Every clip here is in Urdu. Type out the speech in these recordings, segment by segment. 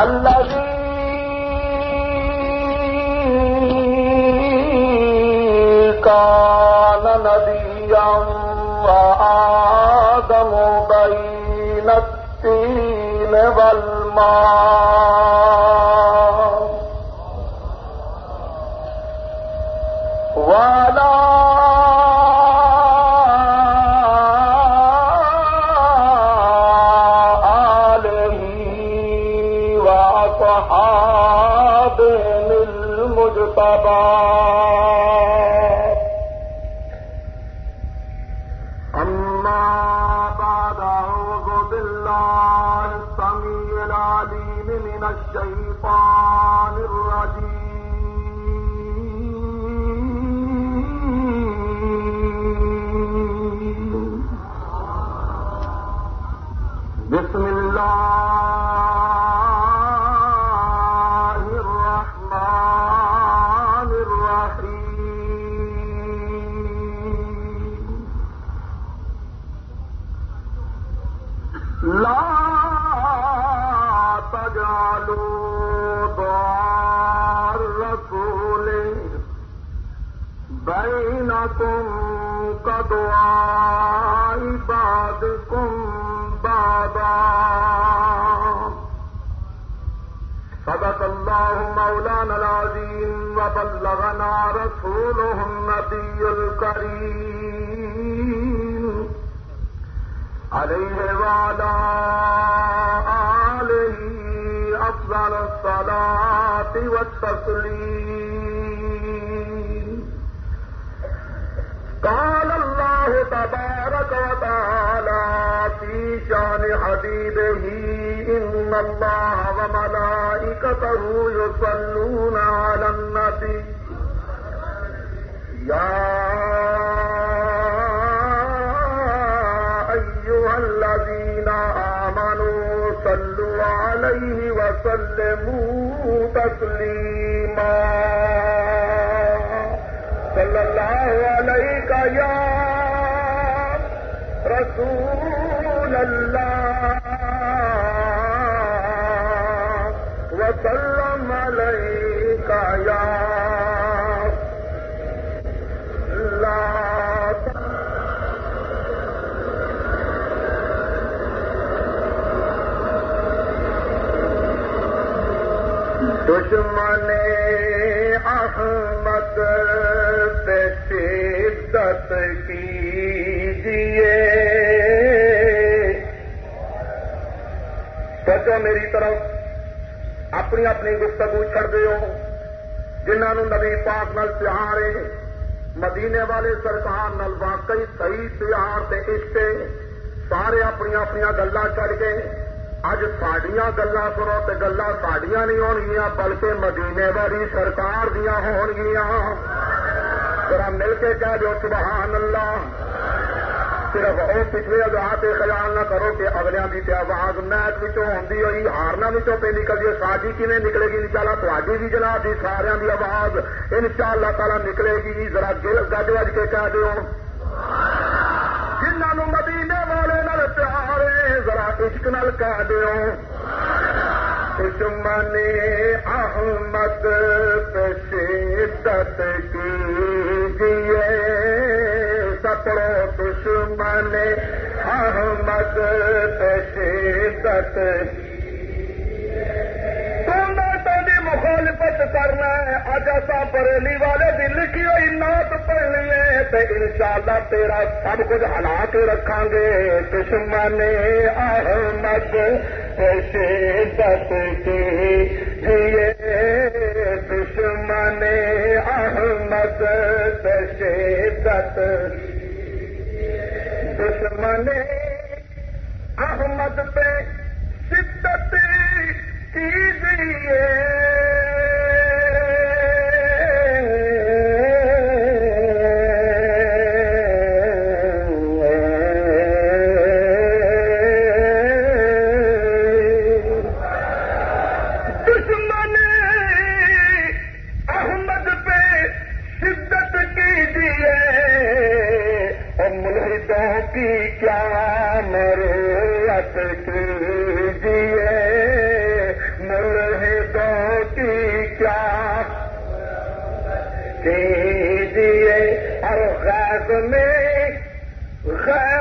اللہ كان نبيا وآدم بين التين والماء الكريم. عليه وعلى آله أفضل الصلاة والتسليم. قال الله تبارك وتعالى في شان حبيبه، إن الله وملائكته يصلون على النبي. وسلموا تسليما. صلى الله عليك يا رسول الله. وسلم دشمن احمد پہ شدت کیجیے۔ سوچو میری طرف، اپنی اپنی گفتگو چڑھ دیو۔ جنہوں نبی پاک نل پیار ہے مدینے والے سرکار نل واقعی صحیح پیار تے عشق سارے اپنی اپنی گلا چڑھ گئے اج سڈیا گلا سنو تو گلا ساڈیا نہیں ہون گیا بلکہ مدینے والی سرکار دیا ہون گیا ذرا مل کے کہہ دو سبحان اللہ صرف وہ پچھلے آزاد سے خیال نہ کرو کہ اگلے کی آواز میچ ہوتی ہوئی، ہارنا پہ نکلتی ساجی کھے نکلے گی؟ ان شاء اللہ تاری بھی جناب جی سارا کی آواز ان شاء اللہ تعالی نکلے گی۔ ذرا گل گج وج کے کہہ دو عشق نال کہہ دیو۔ دشمن احمد شدت کیجیے سپڑو دشمن احمد شدت مخالفت کرنا ہے۔ اج ایسا بریلی والے دن لکھی ہوئی نوت پڑھنی ہے تو ان شاء اللہ تیرا سب کچھ ہلا کے رکھا گے۔ دشمن احمد شدت کی جیے دشمن احمد شدت دشمن احمد پہ شدت کیجیے بھولا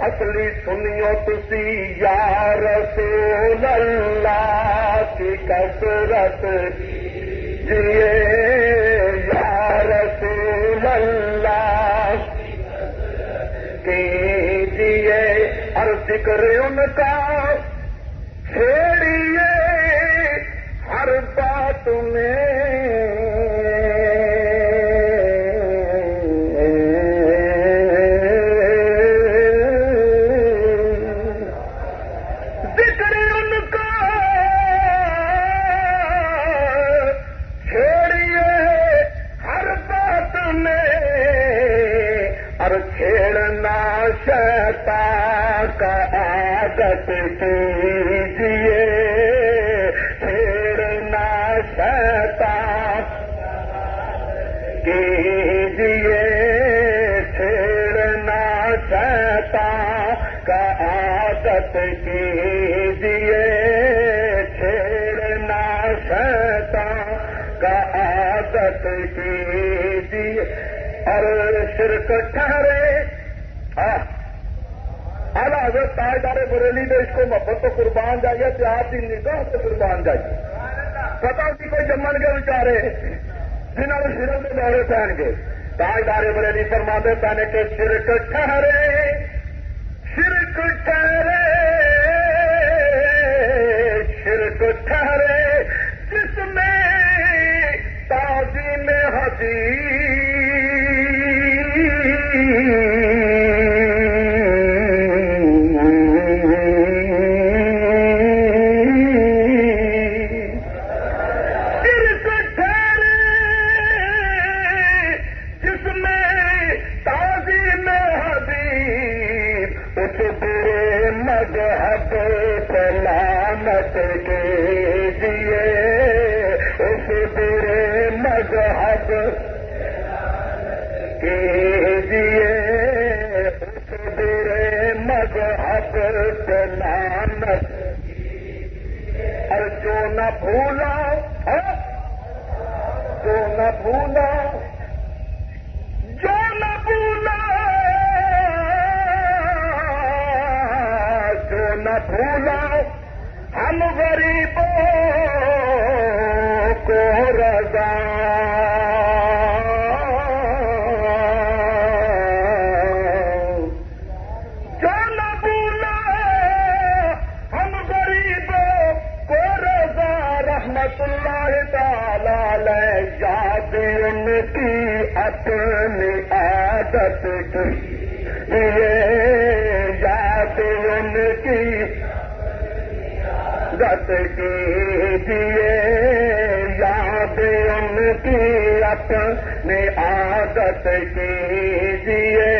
اصلی سنیو تسی یا رسول اللہ کی کسرت جیے یا رسول اللہ کی جیے۔ ہر ذکر ان کا چھیڑیے ہر بات میں شرک ٹھہرے۔ ہاں۔ اعلیٰ حضرت تاجدار بریلی نے اس کو محبت کو قربان جائیے تو آپ کی نگاہ سے قربان جائیے۔ پتا نہیں کوئی جمن کے بچارے جنہوں نے سروں کے دورے پہن گے۔ تاجدار بریلی فرما دیتا پہنے کے شرک ٹھہرے۔ مذہب سلامت کے لیے اس برے مذہب کے لیے اس برے مذہب سلامت اور جو نہ بھولا جو نہ بھولا نہ بھولا ہم غریبوں کو رضا۔ رحمت اللہ یاد ان کی اپنی عادت کی۔ یہ کی گت کی دیے یاد ان کی اپنی عادت کی دیے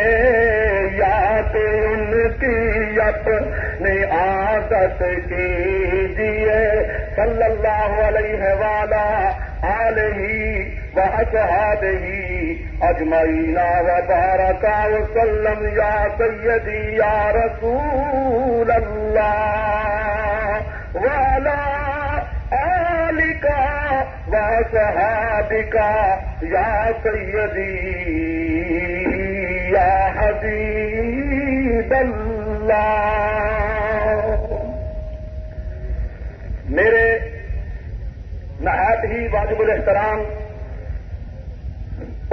یاد ان کی اپنی عادت کی دیے صلی اللہ علیہ والا آلہ و اصحابہ اجمعین و بارکا وسلم یا سیدی یا رسول اللہ والا آلک و صحابکا یا سیدی یا حبیب اللہ میرے نہایت ہی واجب الاحترام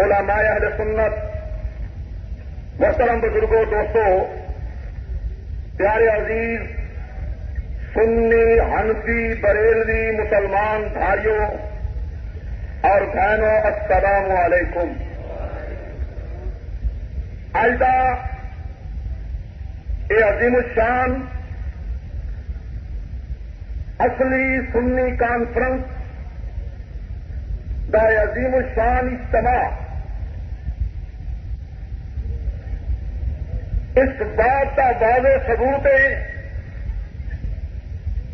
علماء اہل سنت محترم بزرگوں دوستوں پیارے عزیز، سنی، ہنسی، بریلوی مسلمان بھائیوں اور بہنوں، السلام علیکم۔ آئندہ یہ عظیم الشان، اصلی سنی کانفرنس دا عظیم الشان اجتماع اس بات کا واضح ثبوت ہے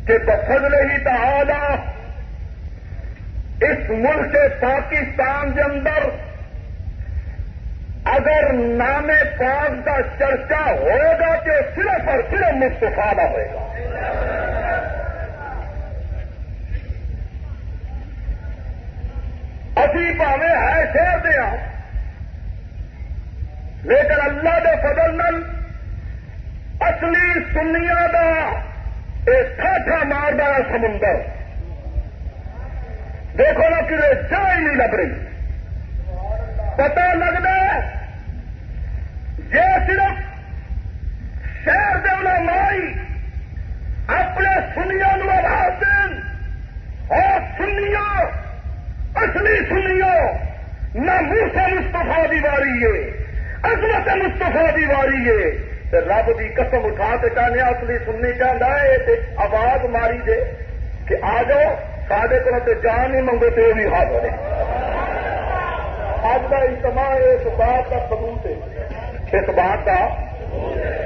کہ بفضل ہی تعالی اس ملک پاکستان کے اندر اگر نام پاک کا چرچا ہوگا تو صرف اور صرف مستفا ہوئے گا۔ ابھی پاوے ہے شہر دیا لیکن اللہ دے فضل نل اصلی سنیا دا ایک ٹھاٹھا ماردا سمندر۔ دیکھو نا کہ جا ہی نہیں لگ رہی۔ پتا لگتا ہے یہ صرف شہر دے مائی اپنے سنیا نو آواز دین اور سنیا اصلی سنیو نہ موسا مستفا دی واری ہے۔ عظمت مستفا دی واری ہے رب دی قسم اٹھا کے کہنے اصلی سننی چاہتا ہے آواز ماری دے کہ آ جاؤ سارے کو جان نہیں منگو تو بھی حاضر ہے اج کا اجتماع اس بات کا ثبوت ہے۔ اس بات کا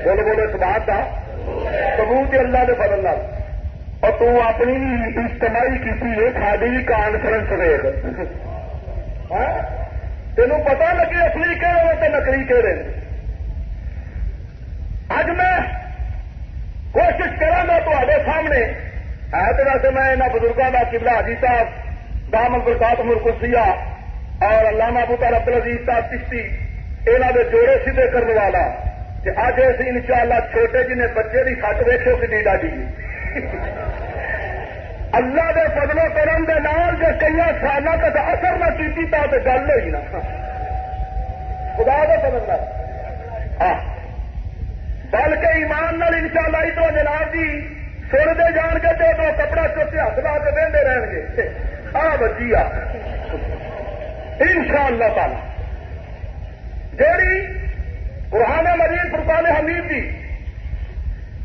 بولو بولو اس بات کا ثبوت ہے اللہ کے بدل اور تو اپنی اجتماعی کی کھادی کانفرنس ویگ تینوں پتا لگے اصلی کہ رہے نکلی کہ رہے اج میں کوشش کرا تے سامنے۔ ہے تو ویسے میں یہاں بزرگوں کا قبلہ حاجی صاحب دام برسات مرکزیا اور علامہ ابو طالب عبد العزیز صاحب چشتی یہاں کے جوڑے سیدھے کرنے والا۔ کہ اج اسی ان شاء اللہ چھوٹے جن بچے کی سٹ ویکو کہ ڈاڈی جی؟ اللہ دے فضل و کرم دے نال جو کئی سالوں تک اثر نہ کی تو گل ہوئی نا۔ خدا دے فضل نہ بلکہ ایمان نال ان شاء تو جناب جی سر دے جان کے تے تو کپڑا چوتے ہاتھ لا کے بہتے رہن گے۔ آ بچی آ ان شاء اللہ تعالی۔ جیڑی قرآن مجید فرقان حمید کی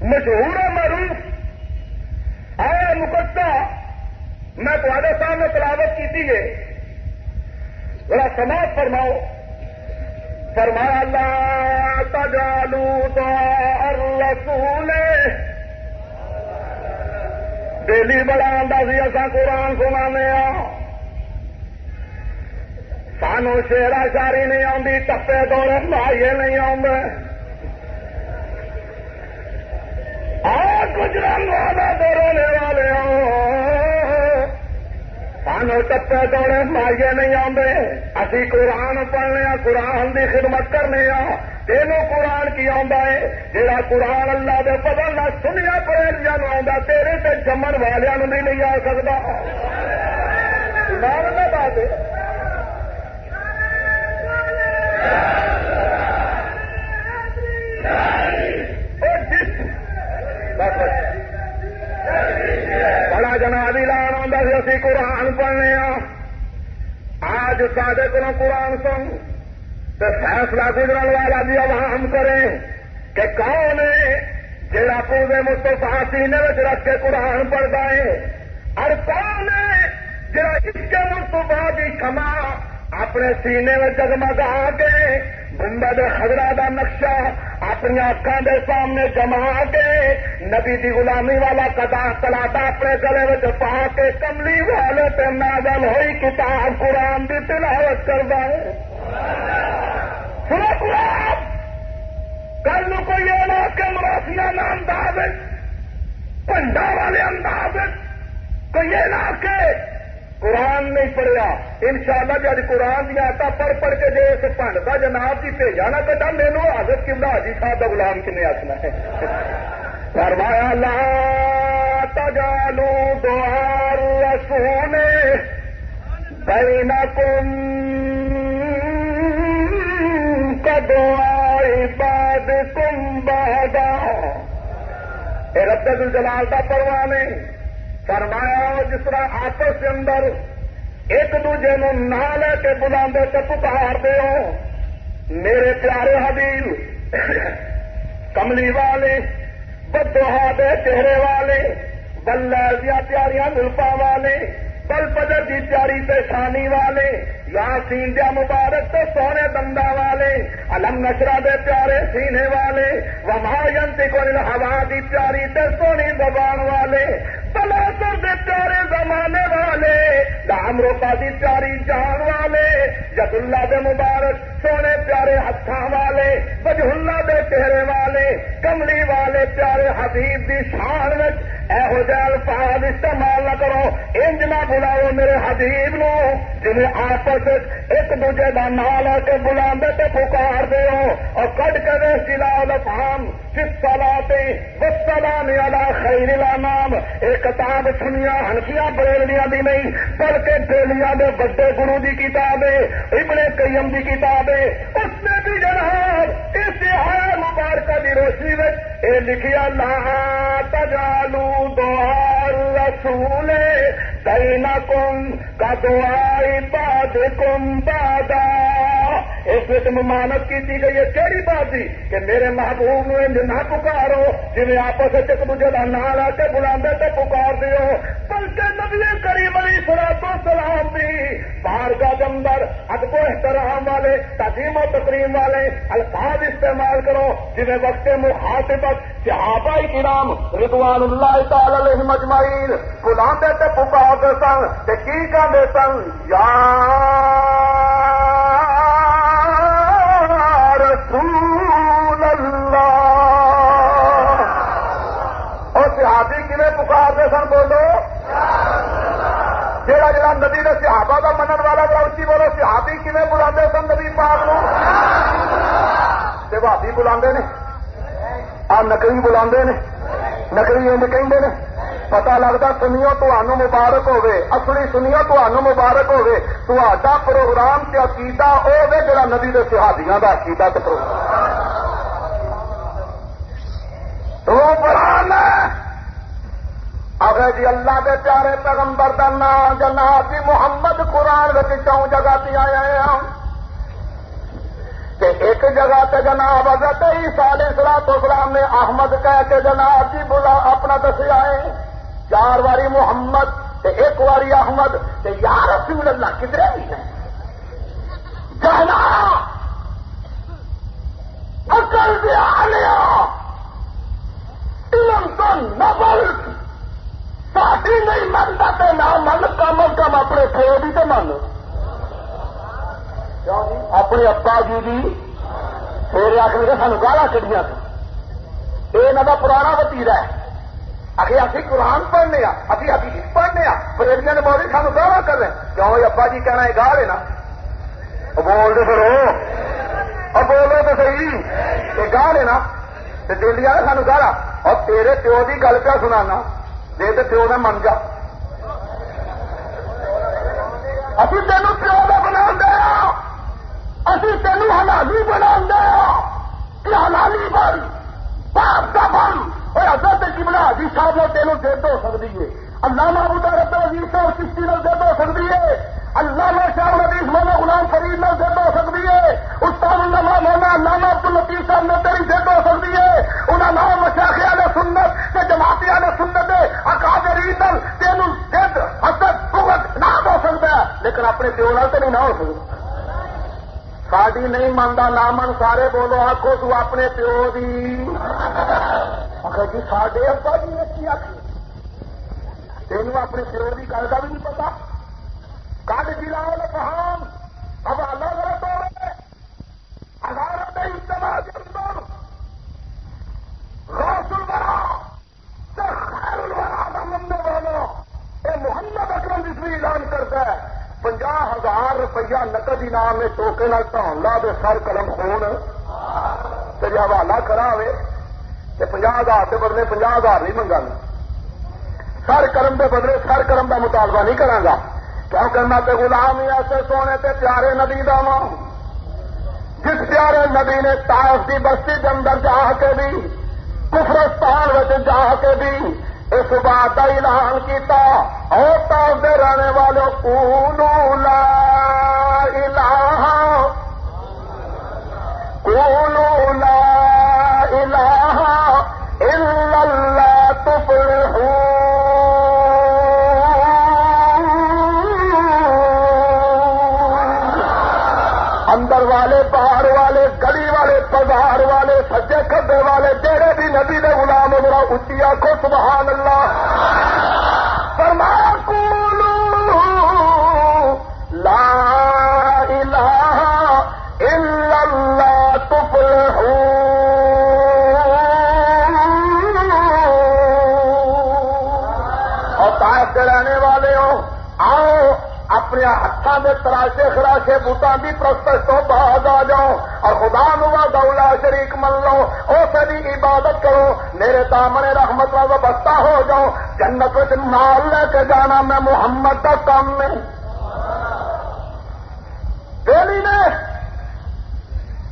مشہور و معروف آیا مقدہ میں تھوڑے سامنے تلاوت کی ہے ذرا سماج فرماؤ۔ فرمایا اللہ تجالو تو الرسول۔ دلی بڑا سی اصا قرآن سنا سانو شیرا شاری نہیں آتی ٹپے دوڑے مائیے نہیں آدھے آ گجران والا دوڑنے والے سانو ٹپے دوڑے مائیے نہیں آدھے اسی قرآن پڑھنے قرآن کی خدمت کرنے تینوں قرآن کی آتا ہے۔ جہاں قرآن اللہ دے پتا نہ سنیا پڑھیا آتا تیرے تے جمن والوں نہیں نہیں آ سکتا بات بڑا جناب لان آتا سی، اسی قرآن پڑھنے آج سارے کو قرآن سن تو فیصلہ گزرن والا بھی عوام کرے کہ کون ہے جڑا پورے مستفا سینے میں رکھ کے قرآن پڑھتا ہے اور کون ہے جڑا اس کے مستفا کی کما اپنے سینے میں جگمگا کے گنبد خزرا کا نقشہ اپنی اکھان کے سامنے جما کے نبی دی غلامی والا کدا کلاٹا اپنے گلے میں پا کے کملی والے پہ نازل ہوئی کتاب قرآن کی تلاوت کرتا ہے۔ سنو قرآن! کل کو یہ نہ کے مراسیا نہ انداز پنڈا والے انداز کوئی یہ نہ کہ قرآن نہیں پڑھیا۔ ان شاء اللہ جی قرآن دیا آتا پڑھ پڑھ کے جی اس پنڈ کا جناب کی بھیجا نہ کٹا مینو حضرت کی حاجی صاحب کا غلام کن آسنا ہے۔ فرمایا، لا تجالو دوار رسول بینکم کدوائی بعد۔ کم بادا رب الجلال کا پروانے فرمایا، جس طرح آپس کے اندر ایک دوجے نو نہ لے کے بلا تو پکار دو میرے پیارے حبیب، کملی والے بدوہا دے چہرے والے بل دیا پیاریاں ملپا والے، بل پدر کی پیاری پیشانی والے یا سین دیا مبارک تو سونے دندا والے الم نشرا دے پیارے سینے والے، وما ینتی کو ہوا دی پیاری تے سونی زبان والے پلاسر دے پیارے زمانے والے دام روپا دی پیاری جان والے جد اللہ دے مبارک سونے پیارے ہاتھوں والے بج اللہ دے چہرے والے، کملی والے پیارے حبیب دی شان یہو جہ الفاظ استعمال نہ کرو، انج نہ بلاؤ میرے حبیب نو، جنہیں آپس ایک دوجے کا نام لے کے بلا پکار دے اور کٹ کے دے سلا کس والا خیر نام ایک کتاب سنیا ہنسیاں بریلیاں دی نہیں، بلکہ بیلیاں دے بڑے گرو دی کتاب ہے، ابن قیم دی کتاب ہے۔ اس نے بھی جناب، اس ہر مبارکہ دی روشنی میں اے لکھیا، لا تجالو دوار رسول بینکم کا دعائی بعد. کم بادا اس میں ممانت کی گئی ہے کہڑی بات تھی کہ میرے محبوب نو نہ پکارو جی آپس ایک دوجے کا نام لا کے بلا تو پکار دیو، بلکہ نبی کریم علی سرا تو سلام دی باہر کا جمدر ادب و احترام والے، تعظیم و تقریم والے الفاظ استعمال کرو جی وقت مخاطبت صحابہ کرام رضوان اللہ تعالی علیہ مجمعین بلاندے تے پکارتے سن، تے کی کہندے سن؟ یا صحابی کھے پکارتے سن بولو؟ جہاں جہاں ندی نے صحابہ کا منن والا بڑا اچھی بولو، صحابی کھے بلا سن ندی پاک نو؟ بھابی بلا نے، آ نکلی بلا نے نکلی انج کہ پتا لگتا سنیو تو مبارک ہوے اصلی سنیو تو مبارک ہوے تا پروگرام سے عقیدہ ہوے جڑا نبی کے سہادیاں کا عقیدہ تو پروگرام۔ اگر جی اللہ کے پیارے پیغمبر کا نام جناب جی محمد قرآن چون جگہ پہ آیا ہوں ہاں؟ کہ ایک جگہ تے جناب حضرت عیسیٰ علیہ السلام تو اسلام نے احمد کہہ کے جناب جی بلا اپنا دسیا ہے، چار واری محمد تے ایک واری احمد، تے یا رسول اللہ کدھر بھی ہے کہنا اکل دیا لیا علم تو نبل ساتھی نہیں منتا تے نہ من کم از کم اپنے تھے بھی تو من اپنے ابا جی پھر آخر کے سانو گالا کڑیاں یہ کا پرانا وتیرا ہے۔ آخر ابھی قرآن پڑھنے ابھی ابھی پڑھنے پریریاں نے بہت سانو گالا کر رہے کیوں ابا جی کہنا ہے گال ہے نا؟ بول دے پھر اور بولو تو صحیح۔ یہ گاہ ہے نا؟ دلی والا سانو گالا اور تیرے پیو کی گل کیا سنانا، دے تو پیو نے من جا۔ ابھی تینوں پیو کا بنا دیا ابھی تینوں حلالی بنا دیا کہ حلالی بن باپ کا بن اور حضرت کی بنا حجی نے تینوں دے ہو سکتی ہے۔ اللہ محبوب رب وزیر صاحب کشتی نے دے ہو سکتی ہے۔ اللہ میں شاہ ندیش مولا غلام فرید میں زد ہو سکتی ہے۔ استاد اللہ مولا علامہ عبد الطیف صاحب میں تیری زد ہو سکتی ہے۔ انہیں نام مشاخیا نے سنت کہ جماعتیا نے سنت اکابری دل تین زد حسد بغت نہ ہو سکتا ہے۔ لیکن اپنے پیو نال تو نہیں نہ ہو سکتا۔ ساری نہیں مانتا نہ من سارے بولو آخو تو اپنے پیو کی آخر جی ساڈے ابا جی تینوں اپنے پیو کی گل کا بھی نہیں پتا۔ کل جلال کہان اب الگ الگ رہے عدالت اجتماع کے اندر روس الورا خیر الورا کا مننے والا یہ محمد اکرم جسمی اعلان کرتا ہے پنجا ہزار روپیہ نقد انعام میں ٹوکے نہ ٹھان دے سر قلم خون۔ تیرے حوالہ کرا ہوئے کہ پنجا ہزار کے بدلے پنجا ہزار نہیں منگا سر کرم کے بدلے سر کرم کا مطالبہ نہیں کرا گا۔ کیوں کرنا تے غلام ہی ایسے سونے تے پیارے نبی دا ماں جس پیارے نبی نے تاف کی بستی کے اندر جا کے بھی، کفرستان جا کے بھی اس بات کا اعلان کیتا اور تاف دے رہنے والوں کو لا الہ۔ کولو لا الہ۔ نبی نے غلام میرا اچھی آخو سبحان اللہ۔ فرمایا کولو لا الہ الا اللہ تفلحون۔ اور تاج کے رہنے والے ہو، آؤ، اپنے ہاتھوں میں تراشے خراشے بوٹان کی پرست تو بعد آ جاؤ۔ اور خدا نوا دولا شریک من لو اس سبھی عبادت کرو، میرے دامن رحمت والا بستا ہو جاؤ، جنت مال لے کے جانا میں محمد کا کام میں دہلی نے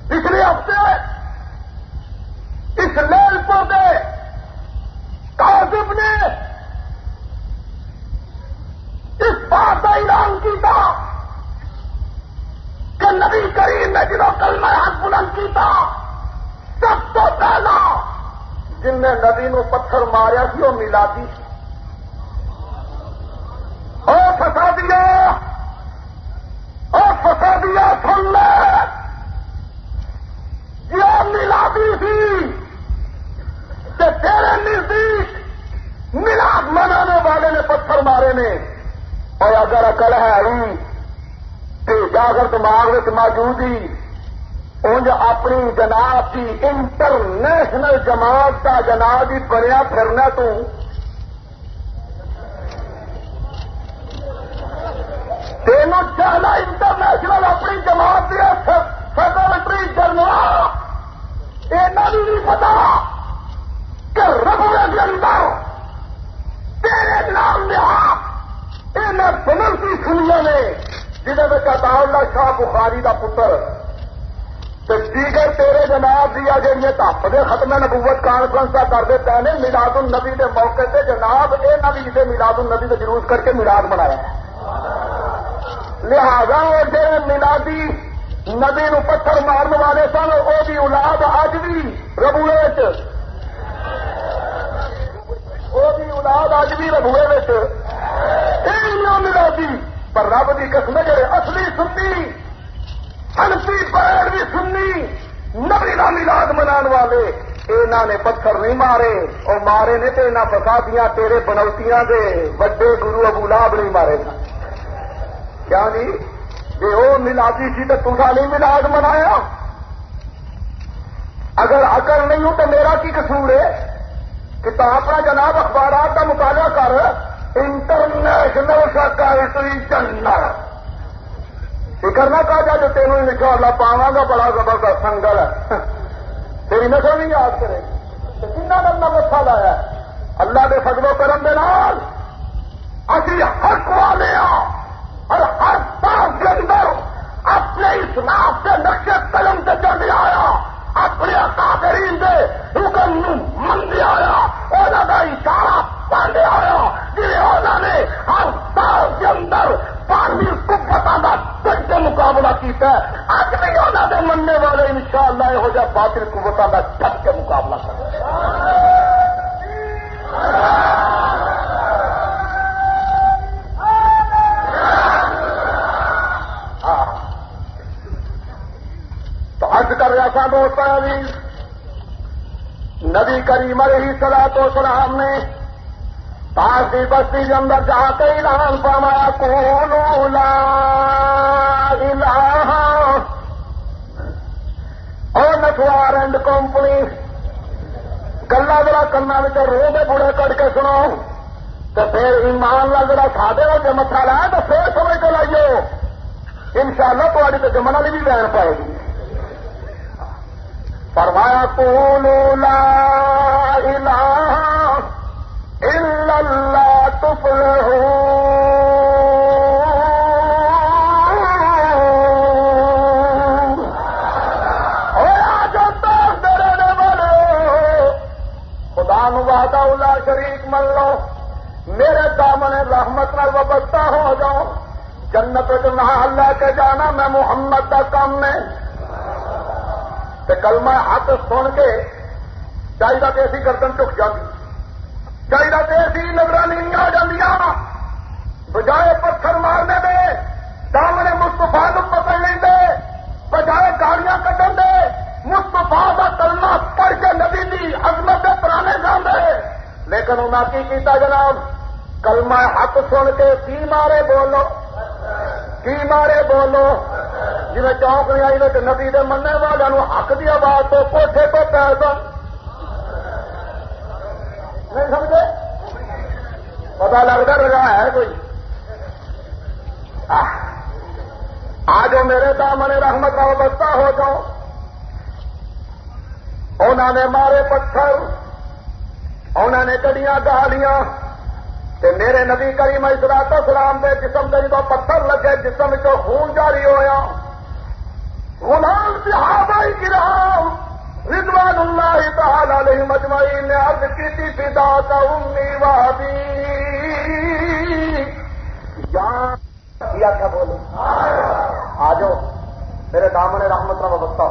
پچھلے ہفتے اس لیل پور کے کاظم نے اس بات کا اعلان کیا کہ نبی کریم نے جنہوں کل میں ہاتھ بلند کیا سب تو پہلا جن نے نبی نو پتھر ماریا سی وہ ملادی او فسا دیا او فسا دیا سن لے یہ ملادی سی کہ تیرے نزدیک ملاد منانے والے نے پتھر مارے نے اور اگر اکل ہے تو جاگر دماغ موجود ہی انج اپنی جناب کی انٹرنیشنل جماعت کا جناب ہی بنیا پھرنا تو۔ تینوں چاہنا انٹرنیشنل اپنی جماعت کی سیکرٹری جنرل ایسا بھی نہیں پتا کہ ربڑے کے اندر تیرے نام لیا بنر کی سنیا نے جہاں میں اللہ شاہ بخاری کا پتر۔ دیگر تیرے جناب دیا جہیا تپ کے ختم نبوت کانفرنس کا کرتے پے نے ملاد النبی کے موقع سے جناب یہ نبی سے ملاد النبی کا جلوس کر کے ملاد بنایا لہذا وہ جی ملادی نبی نو پتھر مارن والے سن وہ بھی اولاد اج بھی ربوے وہ بھی اولاد اج بھی ربوے ملادی پر رب کی قسم جڑے اصلی سنی ہنسی پیڑ بھی سنی، نبی کا ملاد منا والے یہاں نے پتھر نہیں مارے اور مارے نے تو یہاں فسادیاں، تیرے بنوتیاں دے، وڈے گرو ابو لاب نہیں مارے کیا نہیں جی, جی وہ ملادی سی تو تصا نہیں ملاد منایا؟ اگر اکل نہیں ہوں تو میرا کی قصور ہے؟ کہ تو اپنا جناب اخبارات کا مطالعہ کر انٹرنیشنل سیکرٹری جنرل فکر نہ کہا جا جو تینوں ان شاء اللہ پاوا گا بڑا زبردست سنگل ہے تیری نسل نہیں یاد کرے گی کتنا بندہ مسا لایا اللہ کے فضل و کرم دے نال اسی حق والے اور ہر پاس کے اندر اپنے اسلام کے نقشے قلم سے چڑھ آیا اپنے اکابرین دے حکم من آیا انہوں کا اشارہ پڑھ آیا جی نے ہر سال کے اندر پانی قوتوں کا ڈٹ کے مقابلہ کیتا ہے۔ اج بھی انہوں نے مننے والے ان شاء اللہ یہو جہ باطل قوتوں کا ڈٹ کے مقابلہ کر کر رہا تھا دوست ابھی نبی کریم علیہ سلا تو سلام نے پارسی بستی کے اندر جا کے اعلان فرمایا کون لا الہ اور نٹوار اینڈ کمپنی. گلا جڑا کرنا رو دے بڑے کٹ کے سنو تو پھر ایمان لا جڑا سادے ہو کے متھا لایا تو پھر سمجھ کے لائیو۔ ان شاء اللہ تاری تو جمن والی بھی لین پائے گی۔ فرمایا کو لا دامن رحمت نال وابستہ ہو جاؤ جنت نہ اللہ کے جانا، میں محمد کا کام میں۔ کل میں ہاتھ سن کے چاہیے تو ایسی گردن ٹک جاتی۔ چاہیے تو ایسی نگرانی آ جاتی بجائے پتھر مارنے دے دامنے مستفا پکڑ لیں دے بجائے گاڑیاں کٹن دے مستفا کا کلمہ پڑھ کے نبی دی عظمت پرانے جانے لیکن انہیں کی کیتا جناب؟ کلمہ حق سن کے کی مارے بولو؟ کی مارے بولو؟ جی چونک نہیں آئی تو نبی دے مننے والوں حق دی آواز تو کوٹھے تو پیر نہیں سمجھے؟ پتا لگتا رہا ہے کوئی؟ آ جو میرے دامن رحمت کا بستہ ہو جاؤ انہوں نے مارے پتھر انہوں نے کڑیاں گالیاں۔ تے میرے نبی کریم اسرات سلام دے جسم سے جب پتھر لگے، جسم چ خون جاری ہوا غلام صحابہ کرام رضوان اللہ تعالی علیہ مجمعین نے عرض کی تھی فدا کا امی وادی کیا کیا بولو آ جاؤ میرے دامن رحمت کا وبستہ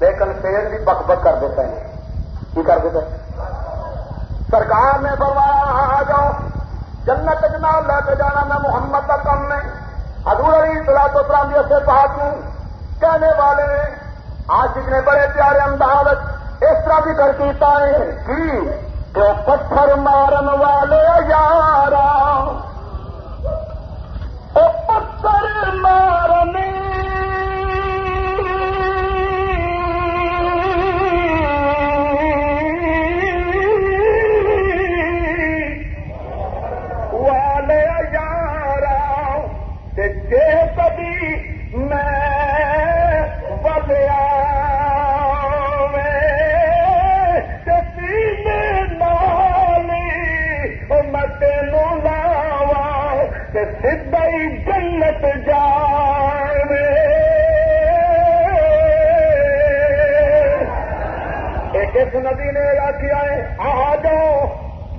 لیکن پیر بھی بک بک کر دیتے ہیں۔ کی کر دیتے ہیں؟ سرکار نے فرمایا، آ جاؤ، جنت جناب لے کے جانا میں محمد کا کم میں حضور علی سلا تو پراندی سے بات ہوں کہنے والے نے آج نے بڑے پیارے انداز اس طرح بھی کر کیتا ہے کی؟ تو پتھر مارن والے یارا۔ پتھر مارنے جنت جانے ایک اس ندی نے ادا کیا ہے آ جاؤ۔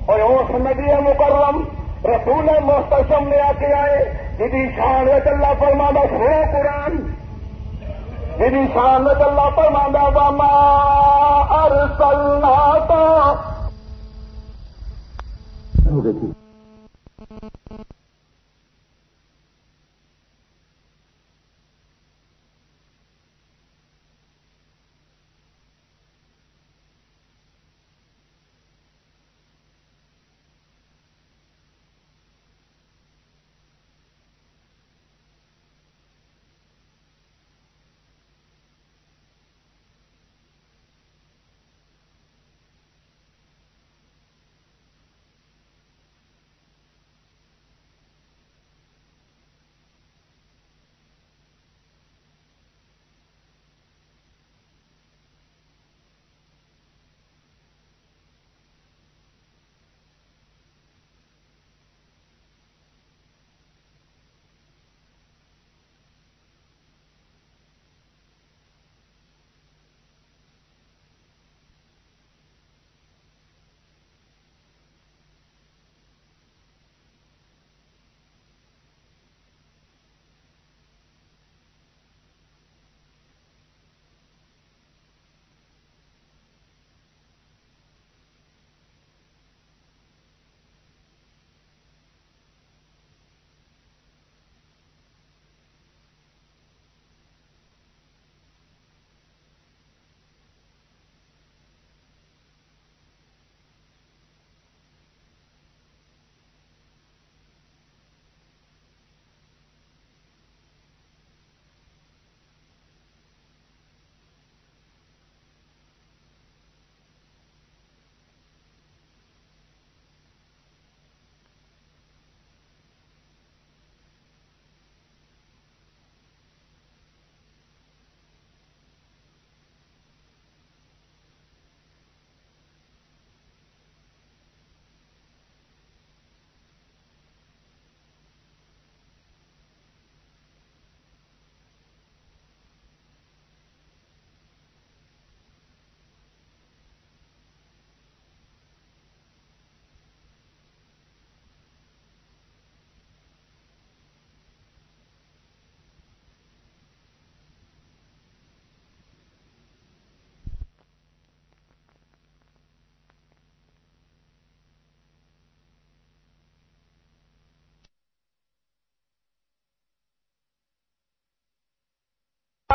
اور اس ندی مکرم رسول محتشم نے آ کے آئے جی شان رت اللہ فرمانا سو قرآن۔ جی شان رت اللہ فرمانا باما ارسلنا تو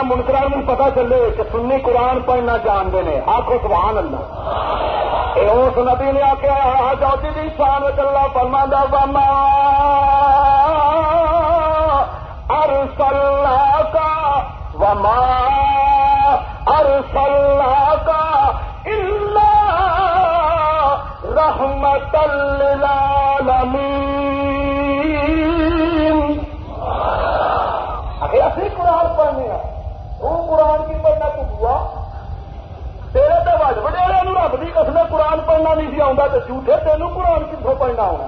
منکران میں پتا چلے کہ سنی قرآن پڑھنا جانتے ہیں۔ آخو سبحان اللہ۔ اے اس نبی نے آخیا چوتھی دی شان چلا پرما دا باما ارسلہ کا وما ارسلہ کا رحمت للعالمین رب کی قسم قرآن پڑھنا نہیں سی آتا تو جھوٹے تینوں قرآن کتوں پڑھنا ہونا؟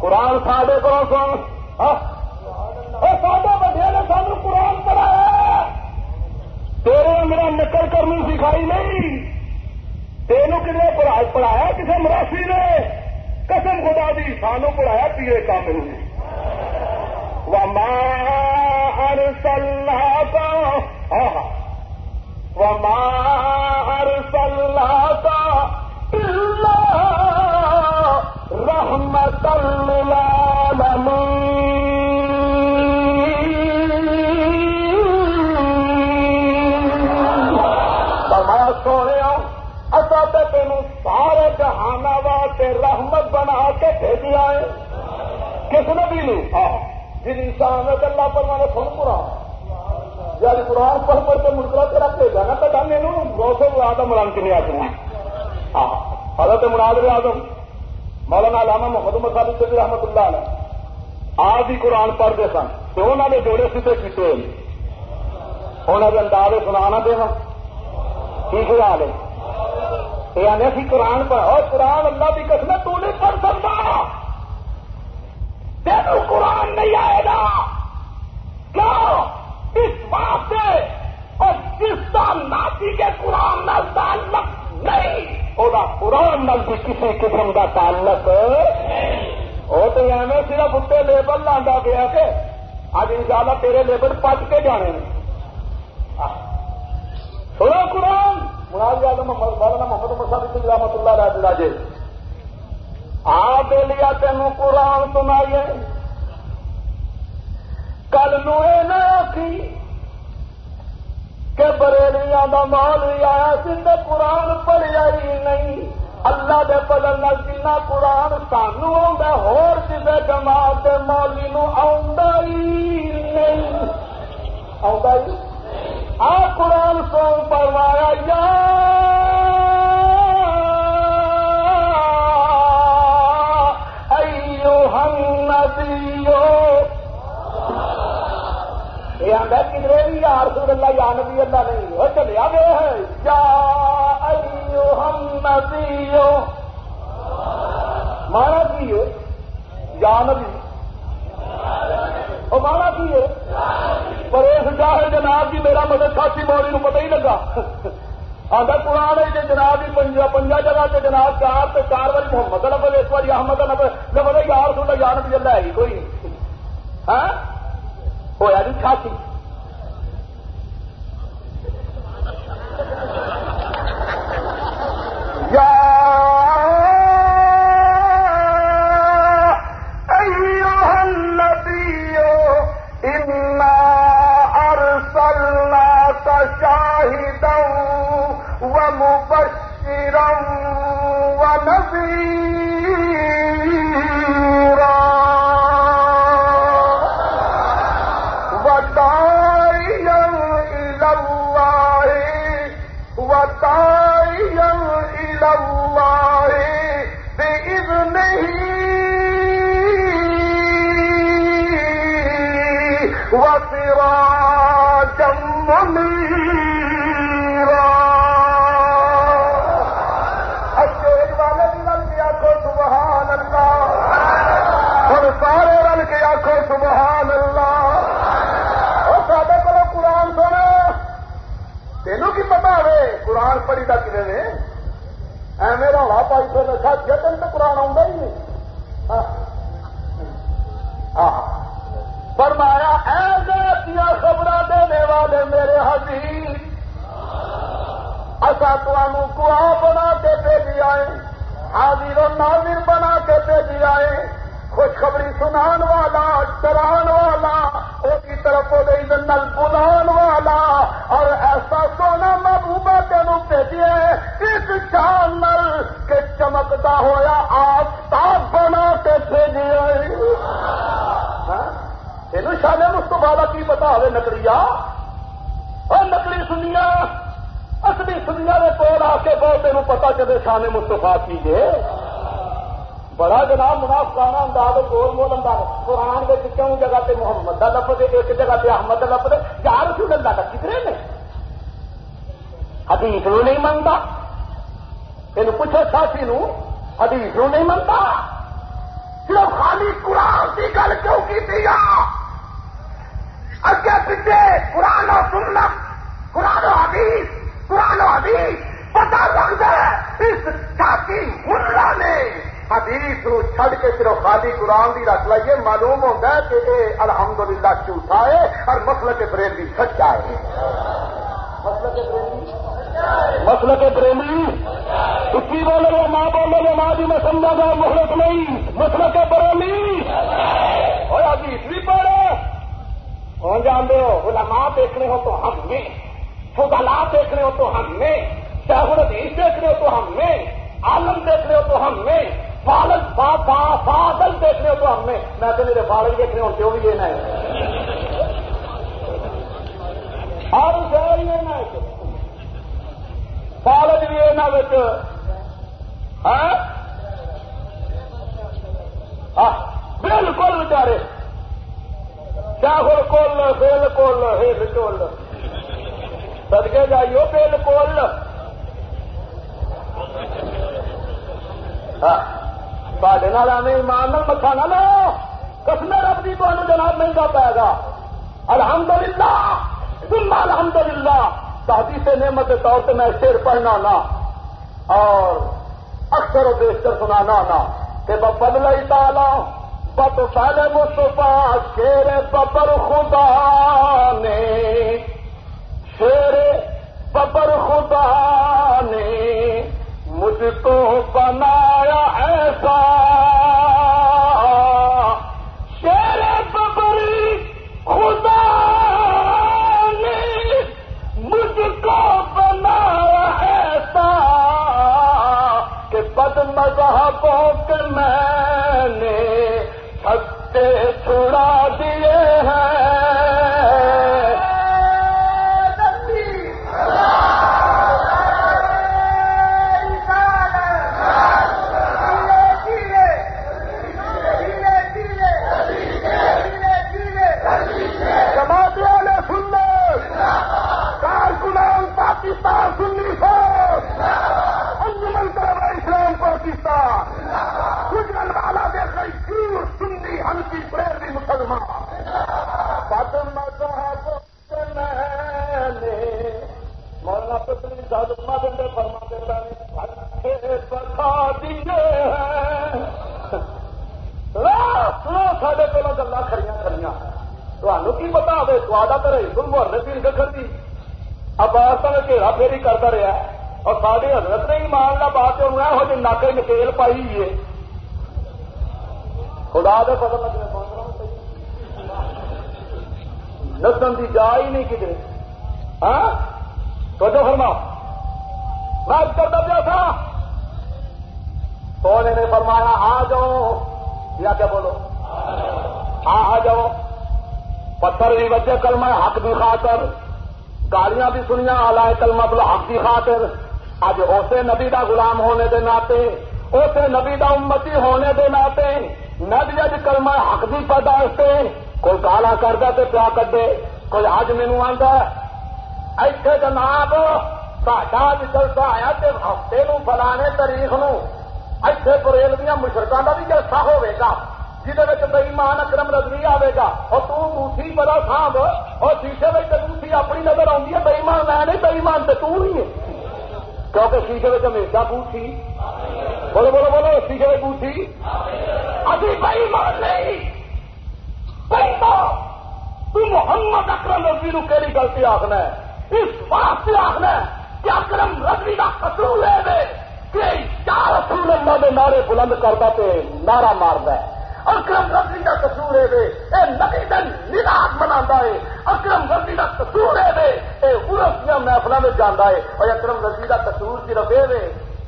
قرآن ساڈے کو سن۔ ہاں؟ ساڈے وڈیا نے سانو قرآن پڑھایا تیرے میرا نکل کرنی سکھائی نہیں۔ تینوں کتنے پڑھایا کسی مراسی نے؟ قسم خدا دی سانو پڑھایا پیے کامل نے۔ وما ارسلناك وما ارسلناك سونے اصا تو تین سارے واسطے رحمت بنا کے بھیجی آئے۔ کس نے بھی نہیں؟ ہاں، جن انسان اللہ پر میں نے سن قرآن یار قرآن پڑھ پڑھ کے منکرا کے رکھ گا نا تو ڈانگے نو روسے آدم مران کے نہیں آتے ہاں، حضرت مناظر آدم مولانا علامہ محمد مسالی سے رحمت اللہ علیہ، آج ہی قرآن پڑھتے سن۔ تو انہوں نے جوڑے سیدھے کیتے انہوں نے اندازے سنا نہ دینا۔ کی خیال ہے؟ یہ آنے سی قرآن پڑھ اور قرآن اللہ کی قسم تو نہیں پڑھ سکتا۔ تینوں قرآن نہیں آئے گا۔ کیوں؟ اس بات سے اور جس کا ناتی کے قرآن نال تعلق نہیں وہ قرآن نال بھی کسی قسم کا تعلق وہ تو ایویں صرف اتنے لیبل لانا گیا کہ اج ان شاء اللہ تیرے لیبل پچ کے جانے سنو قرآن۔ مناز آدم مولانا محمد مسالی رحمت اللہ راج راجے آپ لیا تینوں قرآن سنائیے۔ کل نو کی کہ بریلیاں دا مول آیا سندھ قرآن پڑھیا ہی نہیں۔ اللہ دے بدل نال جنا قرآن سانو ہور کسی جماعت کے مولی نو ہی نہیں۔ آ قرآن سو پڑوایا یا یہ آدھا کدھر جی بھی یار سور اللہ یا نبی اللہ نہیں، وہ چلیا گئے ہے یا ایو ہم نبیو۔ مانا کی ہے؟ یا نبی۔ وہ مانا کی ہے؟ پر اس جاہل جناب جی میرا مدد ساتھی موڑی نو پتہ ہی لگا۔ آدھا قرآن ہے کہ جناب جی پنجا پنجا جگہ سے جناب چار سے چار بار محمد نبل ایک بار احمد نبل نبل یار سن یا نبی اللہ ہے کوئی۔ ہاں؟ ہوا جی کھاسی وسراجا منيرا والے بھی رل کے آخو سبحان اللہ۔ اور سارے رل کے آخو سبحان اللہ۔ اور سارے کو قرآن سونا تینوں کی پتا ہے قرآن پڑھی کا کھلے نے؟ ایویں رولا پائی تو نشا کیا تین تو قرآن آؤں ہی نہیں فرمایا ایسے دیا خبر دینے والے میرے حبیب اصا تمہوں بنا کے بھیجی آئے حاضر و ناظر بنا کے بھیجی آئے خوشخبری سنان والا، ڈران والا وہ کی طرف نل بلان والا۔ بھیجیے اس شان کے چمکتا ہوا آفتاب بنا کے بھیجیے ہاں؟ یہ شان مستفا کا کی پتا ہو نکلی اور نکلی سنیا اصلی کے کول آ کے بہت تین پتا چلے شان مستفا کی جے۔ بڑا جناب منافقانہ انداز گول مول انداز۔ قرآن کے کیوں جگہ پہ محمد کا لفظ ایک جگہ پہ احمد کا لفظ چار رسول اللہ کا کتنے نے حدیث نو نہیں منتا یہ پوچھو ساتھی نو، حدیث نو نہیں منتا صرف خالی قرآن کی گل کیوں کی اگے پیچھے قرآن و سنت، قرآن و حدیث۔ قرآن و حدیث پتا لگتا ہے اس ساتھی ملا نے حدیث نو چھڑ کے صرف خالی قرآن دی رکھ لائیے معلوم ہوتا ہے کہ یہ الحمدللہ جھوٹا ہے اور مسل کے پریم بھی سچا ہے مسل کے پریمی اسی بولے گا ماں بولے گا ماں جی میں سمجھا گا محلت نہیں۔ مسل کے پریمی جی، اور حدیث بھی پڑھے۔ کون جانتے ہو؟ علماء دیکھنے ہو تو ہم نے فضلا دیکھنے ہو تو ہم نے شاہ حدیث دیکھنے ہو تو ہم نے عالم دیکھنے ہو تو ہم نے فالل فاضل دیکھنے ہو تو ہم نے میں تو میرے فالج دیکھنے ہو جو بھی لینا ہے؟ ہر شہر لینا ہے۔ فالج بھی لینا ہاں؟ ہاں، بالکل بچارے کیا بالکل بالکل بالکل سدکے جائیو بالکل۔ ہاں، ایمان مکھا نہ لو۔ کسم رب کی تمہیں جناب مہنگا پائے گا۔ الحمد للہ الحمد للہ شادی سے نعمت کے طور سے میں شیر پڑھنا نا اور اکثر و بیشتر سنانا نا کہ بدل تالا بت پہلے مستفا شیر ببر خدا نے۔ شیر ببر خدا پتھر حق بھی خاطر، گالیاں بھی سنیا آلائے کلمہ بلو حق کی خاطر۔ اج اسے نبی دا غلام ہونے دے ناطے اسے نبی دا امتی ہونے دے ناطے، نبی اج کلمہ حق بھی پرداشتے کوئی گالا کرتا تو پیا کدے کوئی اج مینو آتا ایتھے جناب، ساڈا جلسہ آیا تے ہفتے نو فلانے تاریخ نو ایتھے پریل دیا مشرقوں کا بھی جلسہ ہوئے گا۔ جہد بئیمان اکرم رضوی آئے گا، اور تھی بڑا سانب اور شیشے میں دوسری اپنی نظر آتی ہے بئیمان میں نہیں بئیمان تو تھی ہے۔ کیونکہ شیشے میں ہمیشہ پوچھی بولو بولو بولو، شیشے میں پوچھی ابھی بئیمان نہیں۔ تو محمد اکرم رضوی نو کہڑی گلتی آخنا ہے؟ اس واسطے آخنا ہے کہ اکرم رضوی کا قصور لے دے، کہ چار رسول اللہ کے نعرے بلند کرتا تے نعرہ مارد ہے اکرم غزی کا قصور ہے اے نبی دن نراج منا ہے۔ اکرم غزی کا قصور ہے اے عرف دیا محفل میں جانا ہے۔ اور اکرم غزی کا قصور صرف یہ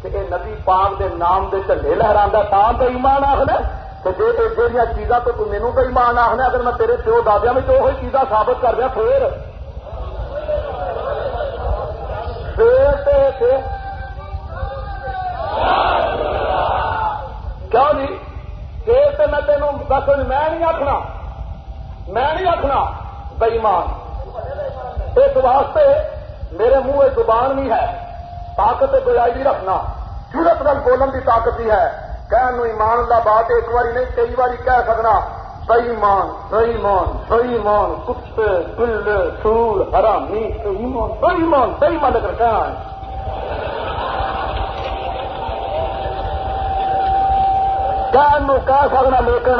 کہ اے نبی پاک دے نام دے چلے لہرا تا تو ایمان آخر تو جی جہاں چیزاں تو مینو تو ایمان آخنا اگر میں تیرے پیو دادیا میں تو وہی چیزاں ثابت کر دیا، پھر۔ پھر کیوں جی؟ پھر میں تینوں دس میں نہیں آخنا میں نہیں آخنا بئیمان اس واسطے میرے منہ زبان بھی ہے، طاقت گجائی بھی رکھنا۔ سورت گل بولن کی طاقت بھی ہے۔ کہن ایمان اللہ بات ایک باری نہیں، کئی باری کہہ سکنا سی مان سی مان سی مان کتے کل سور، حرامی سی مان سی مان سی مان کر کہن کہہ سکنا لیکن۔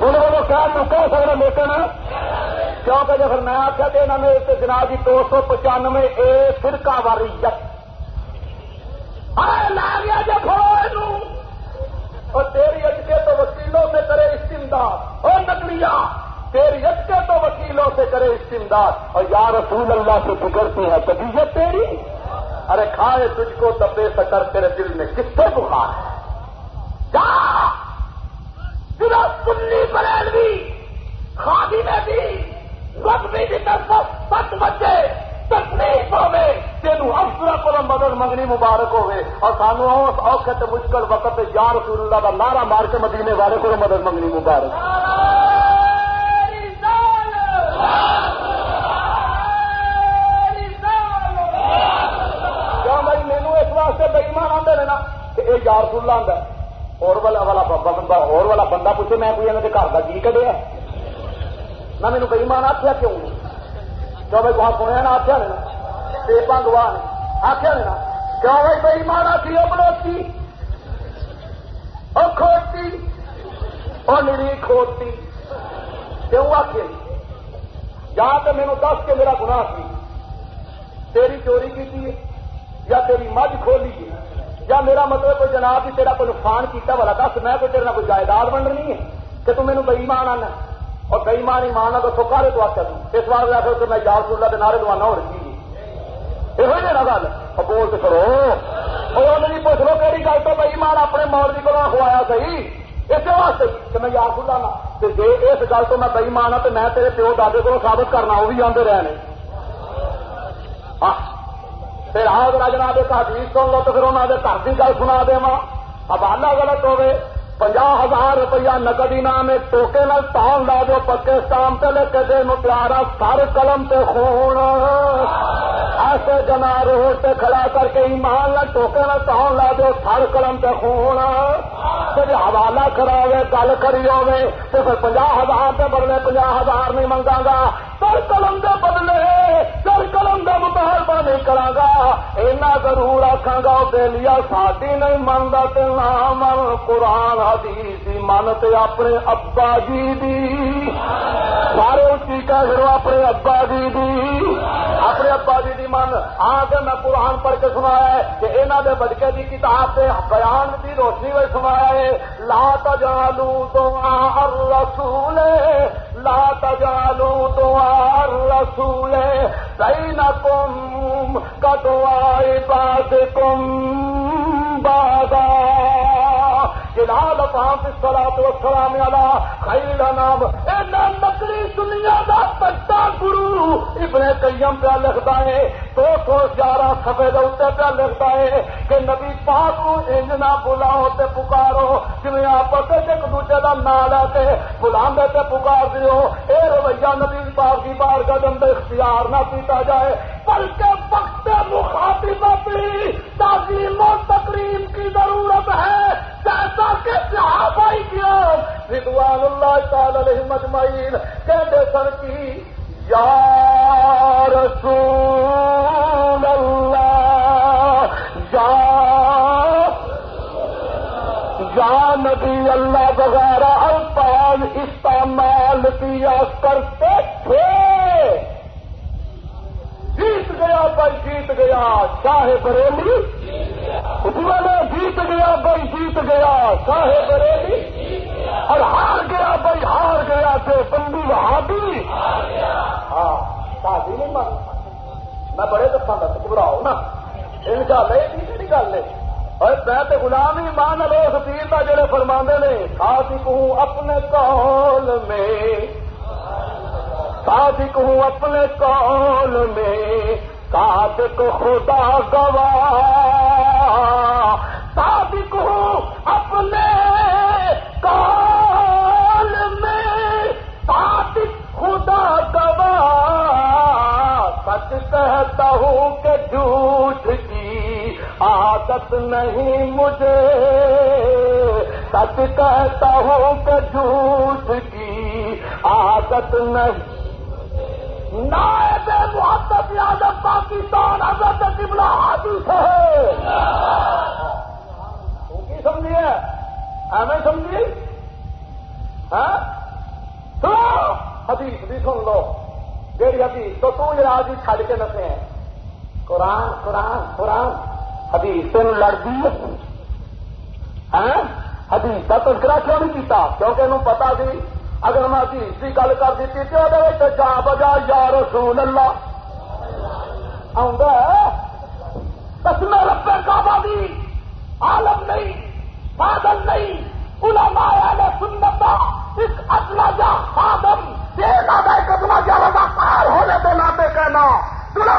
بولو بولو، کہن کہہ سکنا لیکن۔ کیونکہ جب میں آخیا کہ انہوں نے جناب جی دو سو پچانوے اے فرقہ واریت لا گیا جب اور تیری اٹکے تو وکیلوں سے کرے استمداد اور نکلیا تیری اٹکے تو وکیلوں سے کرے استمداد اور یا رسول اللہ سے بگڑتی ہے، طبیعت تیری۔ ارے کھائے تجھ کو دبے سکر تیرے دل میں کس سے بخار ہے؟ جا! سنی بریلوی خادی میں بھی وقت بھی طرف سچ بچے، تکلیف ہوے تینوں افسر کو مدد منگنی مبارک ہوے اور سانو اس اوکھے تے مشکل وقت یا رسول اللہ کا نعرہ مار کے مدینے والے کو مدد منگنی مبارک۔ کیوں بھائی مینو اس واسطے بےمان آتے ہیں نا کہ یہ یا رسول اللہ آتا اور والا والا بندہ اور والا بندہ پوچھے میں کوئی گھر کا جی کڈیا نہ مینو بےمان آخیا کیوں کیوں بھائی وہاں سنیا نا آخیا نا پیپا گواہ نے آخیا نا کیوں بھائی بھائی مارا سی وہ بڑوتی اور کھوتی اور نری کھوتی کیوں آخے جہاں تو مینو دس کے میرا گناہ سی تیری چوری کی یا تیری مجھ کھولی یا میرا مطلب کوئی جناب بھی تیرا کوئی نقصان کیتا والا دس، میں کوئی تیرے کوئی جائیداد بن رہی ہے کہ تم مینو بئیمان آنا اور کئی ماں نہیں ماننا تو سکا رہے تو آپ چلوں جی۔ اس بار آخر جی کہ میں جال سولہ کے نعرے لوانا ہو رہی یہ ہوئی نا گل؟ بول تو کرو۔ اور نہیں پوچھ لو کہڑی گل تو بھائی مان اپنے مولوی کو اخوایا سی اس واسطے کہ میں یار سلا نا۔ جی اس گل تو میں بئی مانا ہاں تو میں تیرے پیو دادے کو ثابت کرنا، وہ بھی آتے رہے پھر آؤ اگر جناب حدیث سن لو تو پھر انہوں نے گھر کی گل سنا دے اب آلہ غلط ہوئے۔ پنجا ہزار روپیہ نقد انعام ٹوکے نال تان لا دو پاکستان تے لے کے دے پیارا سر قلم تے خون۔ ایسے جنا روڈ تے کھڑا کر کے ایمان نہ ٹوکے نال تان لا دو سر قلم تے خون۔ پھر حوالہ کراوے گل کری ہوے تو پھر پنجا ہزار تے بدلے پنجا ہزار نہیں منگا گا۔ سر قلم دے بدلے۔ اینا ضرور آخا گا بے لیا ساتھی نہیں منگا تے نام قرآن حدیث من تے اپنے ابا جی دی سارے اچھی کہہ کرو اپنے ابا جی دی اپنے ابا جی دی من آ کے میں قرآن پڑھ کے سنایا ہے کہ انہوں نے بچے کی کتاب سے بیان کی روشنی میں سنایا ہے لا تجالو دعا الرسول لا تجالو دوار رسول سین کم بینکم پاس کم بعضا جلال پام سلا تو سلام والا خیل نام. نکلی دنیا کا سچا گرو ابن کئیم پہ لکھتا ہے دو سو گیارہ سفے پہ لکھتا ہے کہ نبی پاک کو انج نہ بلاؤ تے پکارو۔ جی آپس ایک دوجے کا نام لے کے بلا تے پکار دیو، اے رویہ نبی پاک کی بار کا دن اختیار نہ پیتا جائے۔ بلکہ وقت مخاطبت تعظیم و تقریب کی ضرورت ہے۔ جیسا کہ صحابہ کرام رضوان اللہ تعالی علیہ مجمعین کہتے سن کی یا رسول اللہ یا یا نبی اللہ وغیرہ الفاظ استعمال کیا کرتے تھے۔ گیا، بھائی جیت گیا چاہے بریلی۔ میں جیت گیا، بھائی جیت گیا چاہے بریلی۔ اور ہار گیا، بھائی ہار گیا تھے بندی بہادی ہاں شادی جی، نہیں مان میں بڑے دفعہ دس گھبراؤ نا ان گل ہے کہڑی گل ہے؟ اور میں تو غلام ہی مان لو سبیر کا جڑے فرما نے خاص ہوں اپنے کال میں۔ صادق ہوں اپنے کال میں، صادق خدا گواہ۔ صادق ہوں اپنے کال میں، صادق خدا گواہ۔ سچ کہتا ہوں کہ جھوٹ کی عادت نہیں مجھے۔ سچ کہتا ہوں کہ جھوٹ کی عادت نہیں نائب محبت یادو پاکستان حضرت قبلہ حدیث ہے کی سمجھیے ایویں سمجھیے سنو ہاں؟ حدیث بھی سن لو۔ جیڑی حدیث، تو تو یہ آج چھڑ کے نسے ہیں۔ قرآن قرآن قرآن۔ حدیث تین لڑتی ہاں؟ حدیث کا تذکرہ کیوں نہیں کیتا؟ کیونکہ انہوں پتا سی اگر میں حدیث کی گل کر دیتی تو جا بجا یا رسول اللہ۔ آؤں قسم رب کعبہ دی عالم نہیں بادل نہیں، علماء اہل سنت اس اصلا جا خادم۔ یہ دادا قدمہ جا رضاکار ہونے کے ناطے کہنا سنا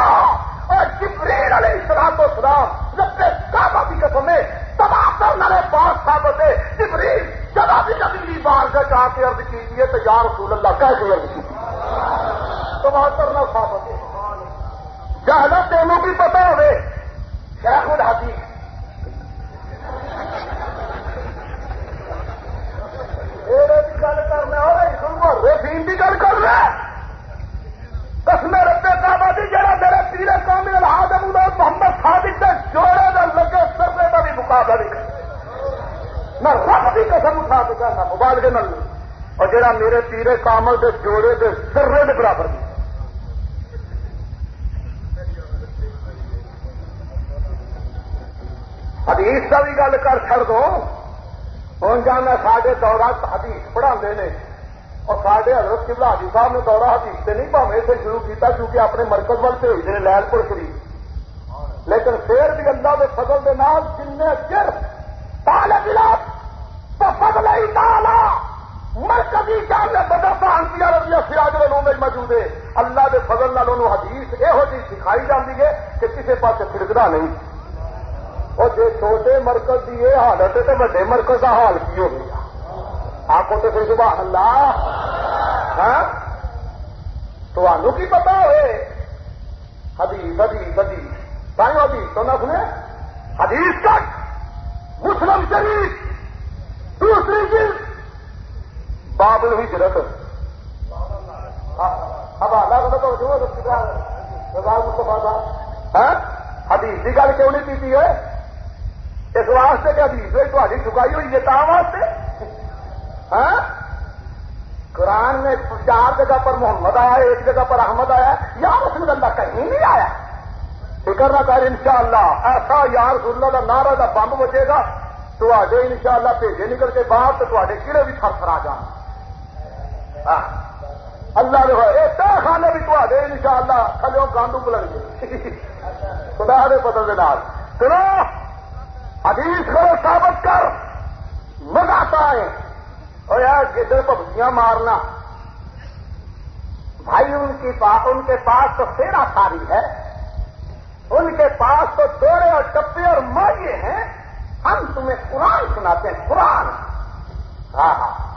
اور جبریل علیہ السلام تو سلام رب کعبہ کی قسم ہے تباہ کرنے والے پانچ صاحب تھے، جبریل جگہ بھی نبی بار سے جا کے عرض کیجیے تو یا رسول اللہ، کہہ کے عرض کی تباہ کرنا صاحب جہاں تینوں بھی پتا ہوئے، شیخ الحدیث۔ گل کرنا رفیم کی گل کر رہا قسم ربے کعبہ دی، جڑا میرے پیرے کامل الحادم محمد صادق کے جوڑے کا لگے سرے کا بھی مقابلہ نہیں۔ کر نہ رب کی قسم اٹھا کے کرنا موبائل کے نل اور جڑا میرے پیرے کامل کے جوڑے کے سرے کے برابر بھی حدیث کا بھی گل کر چڑ دو۔ ہوں جانا سارے دورہ حدیث پڑھا نے۔ اور سارے حضرت قبلہ حاجی صاحب نے دورہ حدیث سے نہیں پاوے سے شروع کیتا کیونکہ اپنے مرکز وال سے ہوئی لہل پور شریف۔ لیکن پھر بھی اللہ کے فضل کے نام جن چر تالے بلاس تو فضل ہی مرکزی جان نے بدر سانسیا رضیا سراج والوں میں موجود ہے۔ اللہ کے فضل نال انہوں حدیث یہو جی سکھائی جاتی ہے کہ کسی پاس پھرکتا نہیں۔ اور جی چھوٹے مرکز کی یہ حالت ہے تو وڈے مرکز کا حال کی ہو گیا۔ آپ کو تو پھر صبح اللہ۔ ہاں؟ تو آنو کی پتا ہوئے۔ حدیث حدیث حدیث۔ تائیں حدیث تو نہ سنے۔ حدیث تک۔ مسلم شریف، دوسری چیز بابل ہجرت اب اللہ کو حدیث کی گل کیوں نہیں کی ہے؟ اس واسطے کہ حدیث تاری چکائی ہوئی ہے تا واسطے۔ قرآن میں چار جگہ پر محمد آیا، ایک جگہ پر احمد آیا، یا رسول اللہ کہیں نہیں آیا؟ فکر نہ کر انشاءاللہ۔ ایسا یار رسول اللہ کا نعرہ کا بمب بچے گا، تو آجے ان شاء اللہ بھیجے نکل کے باہر تو تے کیڑے بھی تھر تھر آ جان۔ اللہ نے طے خانے بھی تے ان شاء اللہ کھلو گاندو بلن گے۔ خدا دے پتل کے نال۔ حدیث کرو ثابت کر۔ مزہ آتا ہے۔ اور یار گدر پبزیاں مارنا۔ بھائی، ان کی پاس ان کے پاس تو فیرا ساری ہے۔ ان کے پاس تو چورے اور ٹپے اور مائیے ہیں، ہم تمہیں قرآن سناتے ہیں، قرآن۔ ہاں ہاں۔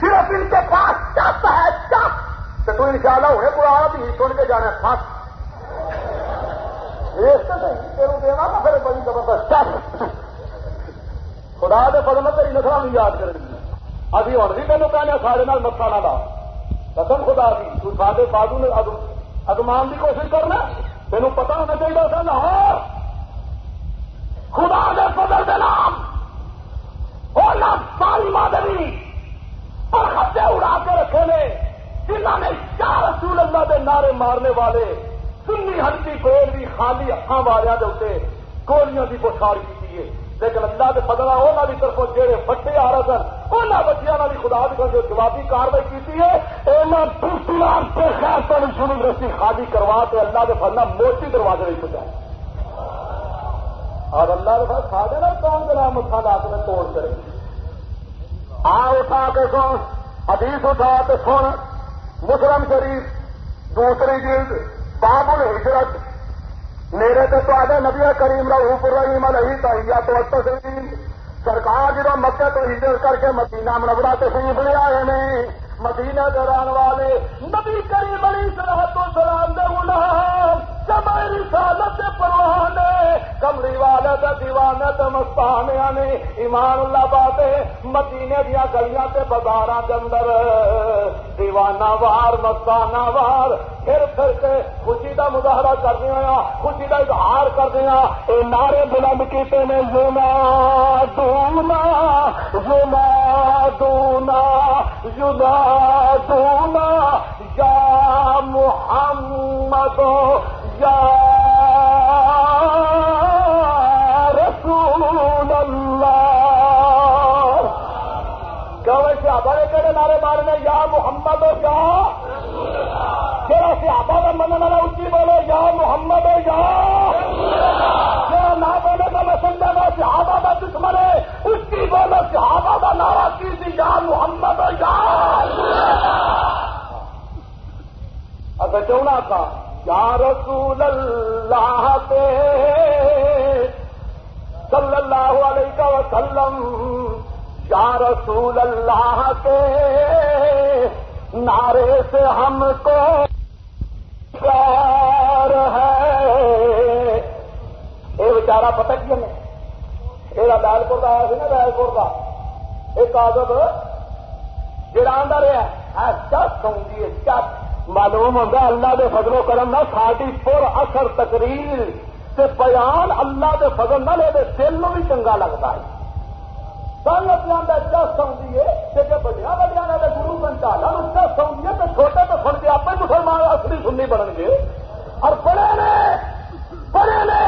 صرف ان کے پاس چپ ہے چپ تو تو ان شاء اللہ انہیں قرآن بھی سن کے جانا ہاں۔ پھنس دینا نا پھر بڑی زبردست۔ چپ خدا دے فضل تیری نسل بھی یاد کریں گی۔ ابھی ہوں بھی مینو کہنے سارے مسا نہ لا قسم خدا دی، تو سارے بازو نے ادمان کی کوشش کرنا۔ تینوں پتا ہونا چاہیے سر لاہور۔ خدا دے فضل دے نام۔ ساری مادری۔ اور خطے اڑا کے رکھے نے۔ جنہوں نے چار رسول اللہ دے نعرے مارنے والے، سنی ہلکی کوئی بھی خالی اکھان والوں کے اتنے گولیاں کی بخار کی لیکن اللہ کے فضل ہونا کی طرف جہے بٹے آ رہے سن ان بچیاں والی خدا کی جو جوابی کاروائی کی ہے خیر تو شروع رسی خالی کروا کے اللہ کے فلنا موٹی دروازے نہیں پہنچائے اور اللہ کے پاس کھا دینا کون کرا متھا لا کے توڑ کرے؟ آ اٹھا کے سن، حدیث اٹھا کے سن، مسلم شریف، دوسری جلد، باب الحجرت میرے تو نبی کریم رحوف الرحیم علیہ تحیہ تو سرکار جب مکے تو ہجرت کر کے مدینہ منورہ تشریف لے آئے نے، مدینہ دوران والے نبی کریم علیہ سرحد و سلام دے غلام جمعی رسالت پروانے کمری والے تے دیوانے تے مستانے نے، ایمان اللہ باتے، مدینے دیا گلیاں تے بازاراں دے اندر۔ دیوانہ وار، مستانہ وار، پھر پھر کے خوشی دا مظاہرہ کر دیا خوشی دا اظہار کر دیا اے نعرے بلند کیتے نے یونا دونا یونا دونا یونا دونا یا محمد یا رسول اللہ۔ کیا ویسے کہڑے نعرے مارنے، یا محمد ہو یا جرا سیابا کا من والا اچھی بولو یا محمد ہو یا جرا نہ بولے تو میں سمجھا گا، صحابہ کا دشمن ہے۔ اچھی بولو صحابہ کا نعرہ کی تھی یا محمد ہو یا اگر چونا اچھا، تھا۔ یا رسول اللہ پہ صلی اللہ علیہ وسلم، یا رسول اللہ کے نعرے سے ہم کو پیار ہے۔ یہ بچارا پتہ کی ہمیں یہ لال پور کا آیا سی نا لال پور کا ایک آدت جڑا آدھا رہا ہے چس ہوں چس معلوم ہوتا اللہ دے فضل و کرم نہ ساری پور اثر تقریر سے بیان اللہ دے فضل نہ لے دل بھی چنگا لگتا ہے۔ سن اپنا چس اچھا آئی ہے کہ بڑیا بڑیا نے گرو گنٹالا چس آئی تو چھوٹے تو سن کے آپ مسلمان اصلی سننی بڑھ گے۔ اور بڑے نے بڑے نے،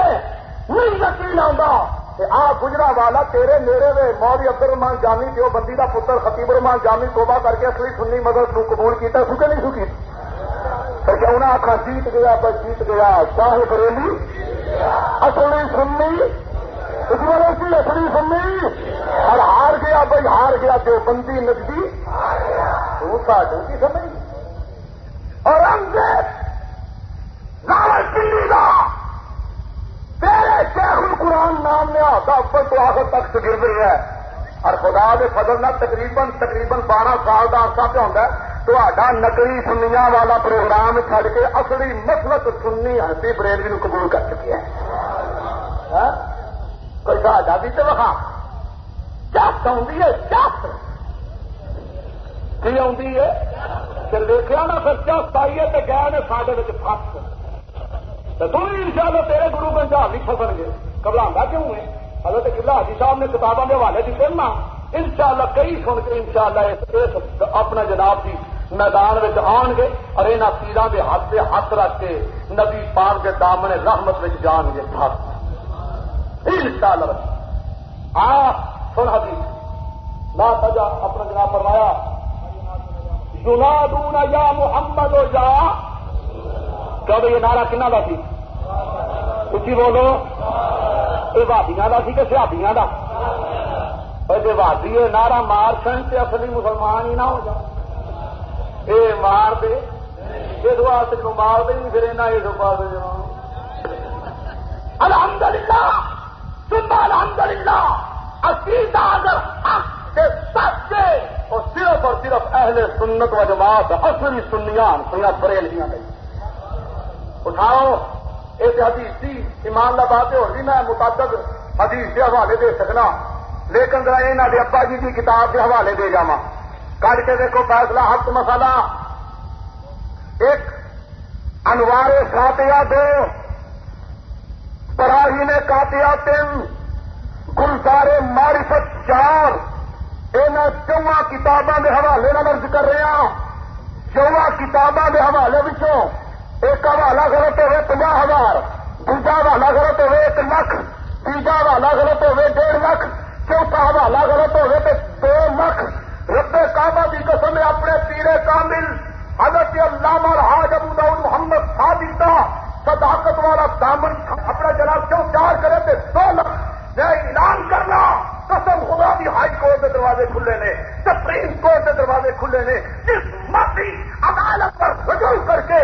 نہیں یقین آتا آ گجرا والا تیرے میرے وے موری عبد الرحمان جامی، جو بندی کا پتر خطیب الرحمان جامی توبہ کر کے اصلی سننی مدد قبول کیا سو کہ نہیں سو انہیں آخا جیت گیا، بس جیت گیا۔ شاہ بریلی؟ اصلی سننی۔ اس والے کی اصلی سننی۔ اور ہار گیا، بھائی ہار گیا جو بندی نجدی تو کی سمجھ اور پنڈی کا تیرے شیخ القرآن نام نے آتا، اوپر تو آخر تک گر رہی ہے۔ اور خدا کے فضل نہ تقریباً تقریباً بارہ سال کا عرصہ پہ ہوتا ہے۔ تا نقلی سنیا والا پروگرام چڑھ کے اصلی مسلط سنی ہنسی بریلوی نو قبول کر چکی ہے کوئی ساڈا بھی تو وہاں چس آئی ہے چس کی آئی ہے پھر دیکھا نا پھر چس آئی ہے تو گئے نے سارے فس تو تم ان شاء اللہ تیرے گرو گنجا نہیں فسن گے گھبرا کیوں ہے حضرت قلعہ حاجی صاحب نے کتابوں کے حوالے دیتے نا ان شاء اللہ کئی سن کے ان شاء اللہ اپنا جناب کی میدان آن گے اور یہاں پیران کے ہاتھ سے ہاتھ رکھ کے نبی پاک کے دامن رحمت جان گے آ ہاں، سن حدیث۔ نہ سجا اپنا جناب فرمایا سنا دونا یا محمد ہو جا کہ یہ نعرہ کنا کا سی؟ اچھی بولو۔ یہ بھابیاں کا سی کہ سیابیاں کا بھابی نعرہ مار سن اصلی مسلمان ہی نہ ہو جائے۔ یہ مار دے۔ یہ واسطے کو مار دے پھر یہاں یہ پا دے الحمد للہ سنتا الحمد للہ عقیدہ اگر حق کے سچے اور صرف اور صرف اہل سنت و جماعت اصلی سنیا سنیا بریلیاں گئی اٹھاؤ، ایک حدیث تھی ایمان بات ہو رہی میں متعدد حدیث کے حوالے دے سکنا۔ لیکن ذرا یہاں ابا جی کی کتاب کے حوالے دے جاواں۔ کٹ کے دیکھو فیصلہ، حق مسئلہ۔ ایک، انوار ساتیا دو پراہی نے کاتیا تین گلزارے معرفت چار۔ ان چواں کتابوں کے حوالے نہ درج کر رہے ہیں چواں کتابوں کے حوالے پچھوں ایک حوالہ غلط ہوئے پنجا ہزار دوجا حوالہ غلط ہوئے ایک لاکھ تیجا حوالہ غلط ہوئے ڈیڑھ لاکھ، چوتھا حوالہ غلط ہوگا تو دو لکھ رب کعبہ کی قسم اپنے پیرے کامل حضرت علامہ حاج ابو داؤد محمد صادق صداقت والا دامن اپنا جناب کیوں چار کرے تھے؟ دو لکھ میں اعلان کرنا۔ قسم خدا بھی ہائی کورٹ کے دروازے کھلے نے، سپریم کورٹ کے دروازے کھلے نے۔ جس مرضی عدالت پر رجوع کر کے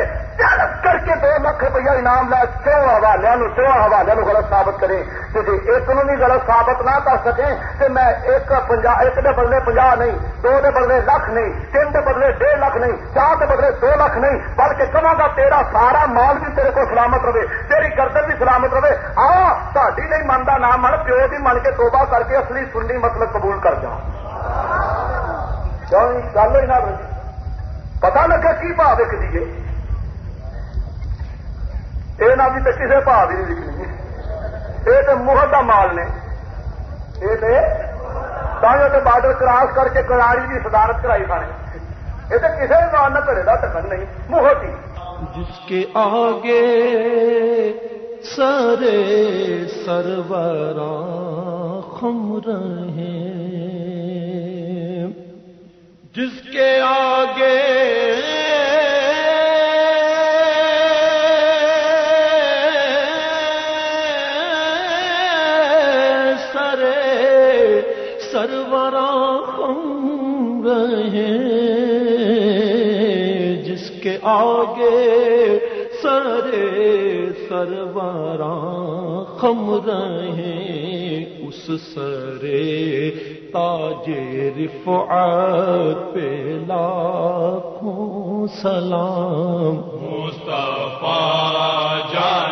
کر کے دو لاکھ انعام لا کیوں حوالے کیوں حوالے غلط ثابت کریں؟ کیونکہ ایک نو بھی غلط ثابت نہ کر سکیں کہ میں ایک ایک دے بدلے پنجا نہیں، دو دے بدلے لکھ نہیں، تین دے بدلے ڈیڑھ لاکھ نہیں، چار دے بدلے دو لاکھ نہیں، بلکہ کہاں گا تیرا سارا مال بھی تیرے کو سلامت رہے، تیری گردن بھی سلامت رہے۔ ہاں ساری نہیں منتا نہ من پیو بھی من کے توبہ کر کے اصلی سننی مطلب قبول کر جا گل ہی نہ پتا لگا کی بھا وک دیے یہ نہ بھی تو کسی بھا بھی نہیں۔ لکھنی یہ تو مہر کا مال نے۔ یہ تو بارڈر کراس کر کے کراڑی کی صدارت کرائی سانے یہ تو کسی بھی مال نہ کرے گا ٹکن نہیں۔ مہر کی جس کے آگے سارے سروران خم رہے جس کے آگے خم رہے جس کے آگے سرے سرواراں خم رہے اس سرے تاج رفعت پہ لاکھوں سلام۔ مصطفیٰ جانے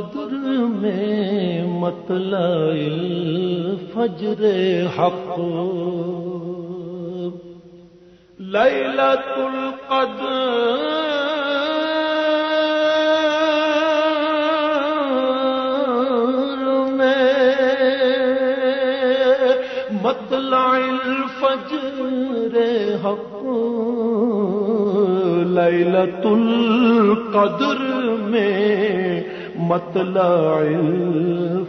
القدر میں مطلع الفجر حق۔ لیلت القدر میں مطلع الفجر حق۔ لیلت القدر میں مطلع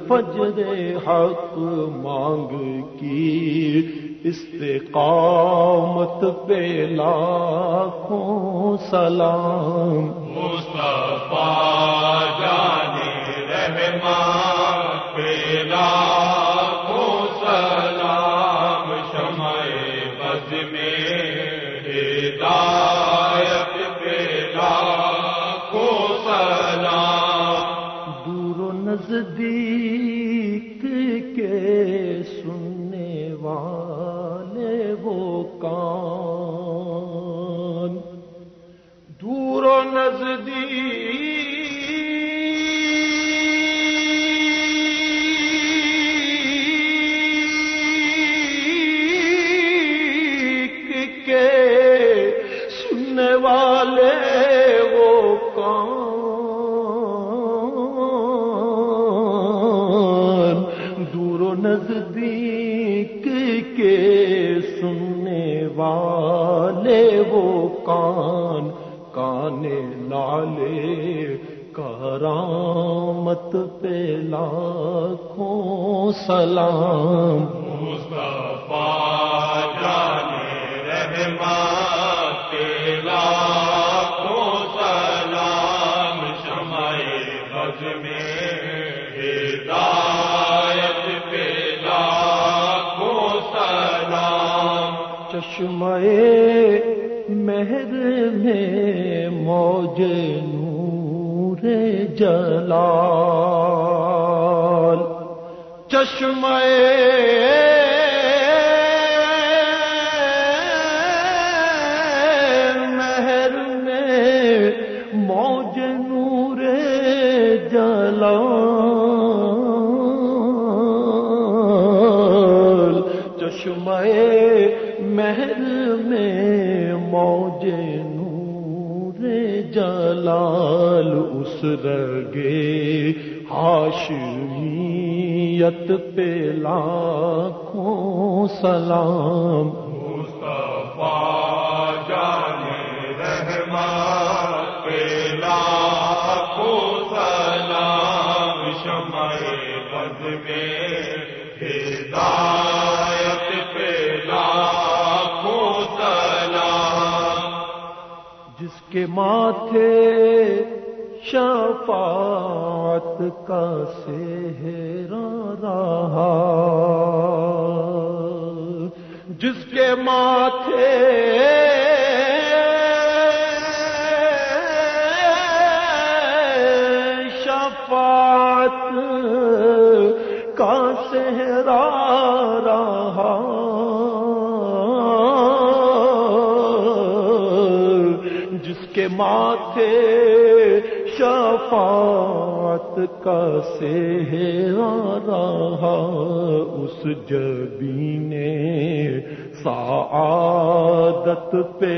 فجر حق مانگ کی استقامت پہ لاکھوں سلام مصطفیٰ جانے رحمان پہ لاکھوں کرامت پہ لاکھوں سلام۔ مصطفیٰ جانے رحمان پہ لاکھوں سلام۔ شمع بز میں ہدایت پہ لاکھوں سلام۔ چشمہ مہر میں موج جلال۔ چشمہ مہر میں موج نور جلال۔ چشمہ مہر میں موج نور جلال۔ رگے ہاشمی شفیعت پہ لاکھوں سلام۔ مصطفیٰ جان رحمت پہ لاکھوں سلام۔ شمع بد میں ہدایت پہ لاکھوں سلام۔ جس کے ماتھے شفاعت کا سہرا رہا۔ جس کے ماتھے شفاعت کا سہرا رہا۔ جس کے ماتھے شفاعت کا سہرا رہا اس جبی نے سعادت پہ